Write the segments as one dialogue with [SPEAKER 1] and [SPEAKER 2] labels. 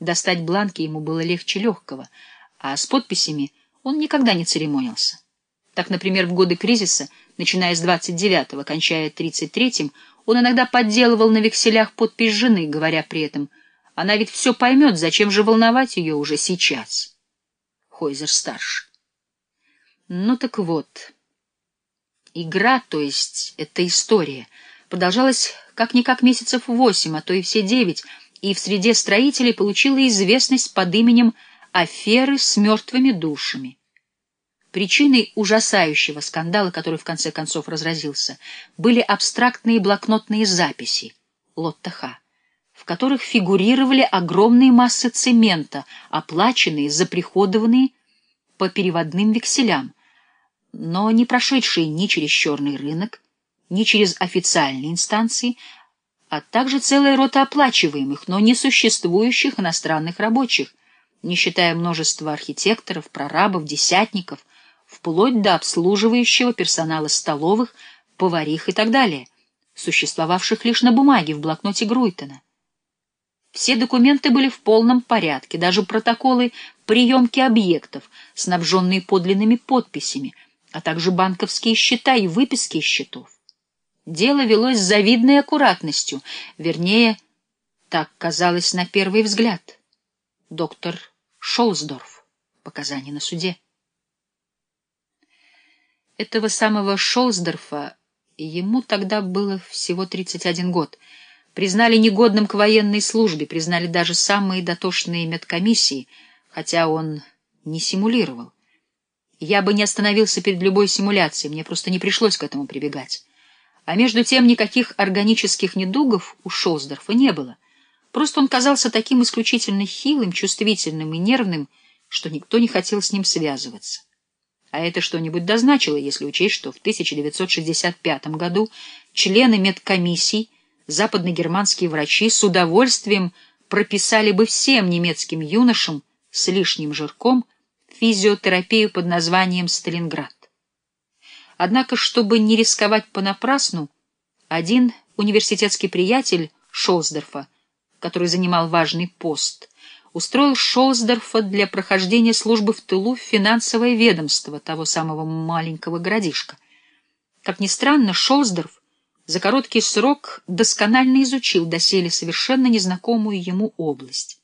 [SPEAKER 1] Достать бланки ему было легче легкого, а с подписями он никогда не церемонился. Так, например, в годы кризиса, начиная с 29-го, кончая 33-м, он иногда подделывал на векселях подпись жены, говоря при этом, она ведь все поймет, зачем же волновать ее уже сейчас. Хойзер-старший. Ну так вот, игра, то есть эта история, продолжалась как-никак месяцев восемь, а то и все девять, и в среде строителей получила известность под именем «Аферы с мертвыми душами». Причиной ужасающего скандала, который в конце концов разразился, были абстрактные блокнотные записи Лотта Х., в которых фигурировали огромные массы цемента, оплаченные, заприходованные по переводным векселям, но не прошедшие ни через черный рынок, ни через официальные инстанции, а также целая рота оплачиваемых, но не существующих иностранных рабочих, не считая множества архитекторов, прорабов, десятников, вплоть до обслуживающего персонала столовых, поварих и так далее, существовавших лишь на бумаге в блокноте Груйтона. Все документы были в полном порядке, даже протоколы приемки объектов, снабженные подлинными подписями, а также банковские счета и выписки из счетов. Дело велось с завидной аккуратностью, вернее, так казалось на первый взгляд. Доктор Шолсдорф. Показания на суде. Этого самого Шолсдорфа, ему тогда было всего 31 год, признали негодным к военной службе, признали даже самые дотошные медкомиссии, хотя он не симулировал. Я бы не остановился перед любой симуляцией, мне просто не пришлось к этому прибегать. А между тем никаких органических недугов у Шолсдорфа не было. Просто он казался таким исключительно хилым, чувствительным и нервным, что никто не хотел с ним связываться. А это что-нибудь дозначило, если учесть, что в 1965 году члены медкомиссий, западногерманские врачи с удовольствием прописали бы всем немецким юношам с лишним жирком физиотерапию под названием «Сталинград». Однако, чтобы не рисковать понапрасну, один университетский приятель Шолсдорфа, который занимал важный пост, устроил Шолсдорфа для прохождения службы в тылу в финансовое ведомство того самого маленького городишка. Как ни странно, Шолсдорф за короткий срок досконально изучил доселе совершенно незнакомую ему область.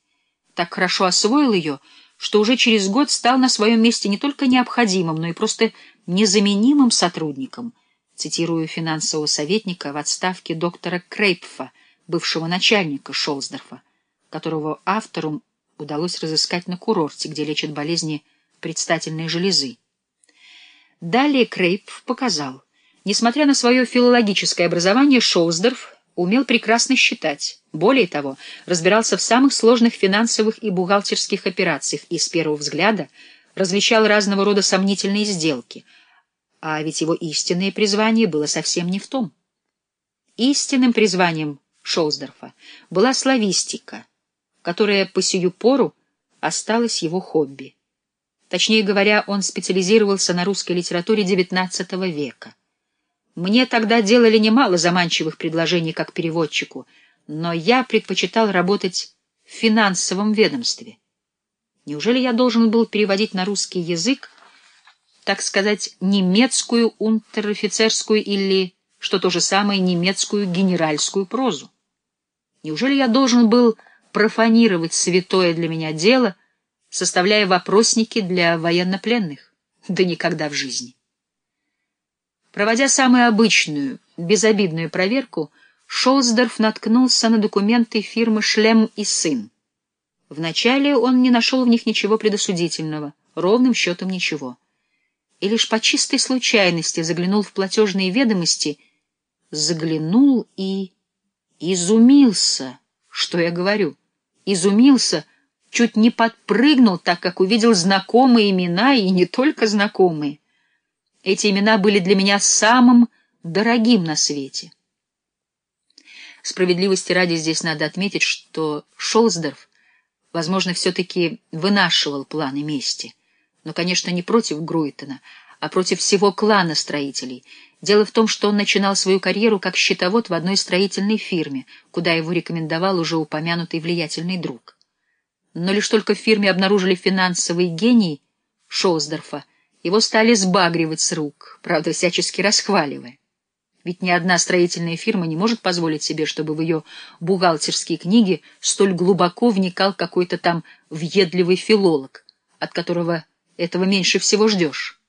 [SPEAKER 1] Так хорошо освоил ее, что уже через год стал на своем месте не только необходимым, но и просто незаменимым сотрудником, цитирую финансового советника в отставке доктора Крейпфа, бывшего начальника Шолсдорфа, которого автору удалось разыскать на курорте, где лечат болезни предстательной железы. Далее Крейпф показал, несмотря на свое филологическое образование, Шолсдорф умел прекрасно считать. Более того, разбирался в самых сложных финансовых и бухгалтерских операциях и с первого взгляда различал разного рода сомнительные сделки. А ведь его истинное призвание было совсем не в том. Истинным призванием Шолсдорфа была славистика, которая по сию пору осталась его хобби. Точнее говоря, он специализировался на русской литературе XIX века. Мне тогда делали немало заманчивых предложений как переводчику, но я предпочитал работать в финансовом ведомстве. Неужели я должен был переводить на русский язык, так сказать, немецкую унтер-офицерскую или, что то же самое, немецкую генеральскую прозу? Неужели я должен был профанировать святое для меня дело, составляя вопросники для военнопленных? Да никогда в жизни. Проводя самую обычную, безобидную проверку, Шолсдорф наткнулся на документы фирмы «Шлем и сын». Вначале он не нашел в них ничего предосудительного, ровным счетом ничего. И лишь по чистой случайности заглянул в платежные ведомости, заглянул и изумился, что я говорю, изумился, чуть не подпрыгнул, так как увидел знакомые имена, и не только знакомые. Эти имена были для меня самым дорогим на свете. Справедливости ради здесь надо отметить, что Шолсдорф, возможно, все-таки вынашивал планы мести, но, конечно, не против Груйтона, а против всего клана строителей. Дело в том, что он начинал свою карьеру как счетовод в одной строительной фирме, куда его рекомендовал уже упомянутый влиятельный друг. Но лишь только в фирме обнаружили финансовый гений Шоусдорфа, его стали сбагривать с рук, правда, всячески расхваливая. Ведь ни одна строительная фирма не может позволить себе, чтобы в ее бухгалтерские книги столь глубоко вникал какой-то там въедливый филолог, от которого этого меньше всего ждешь.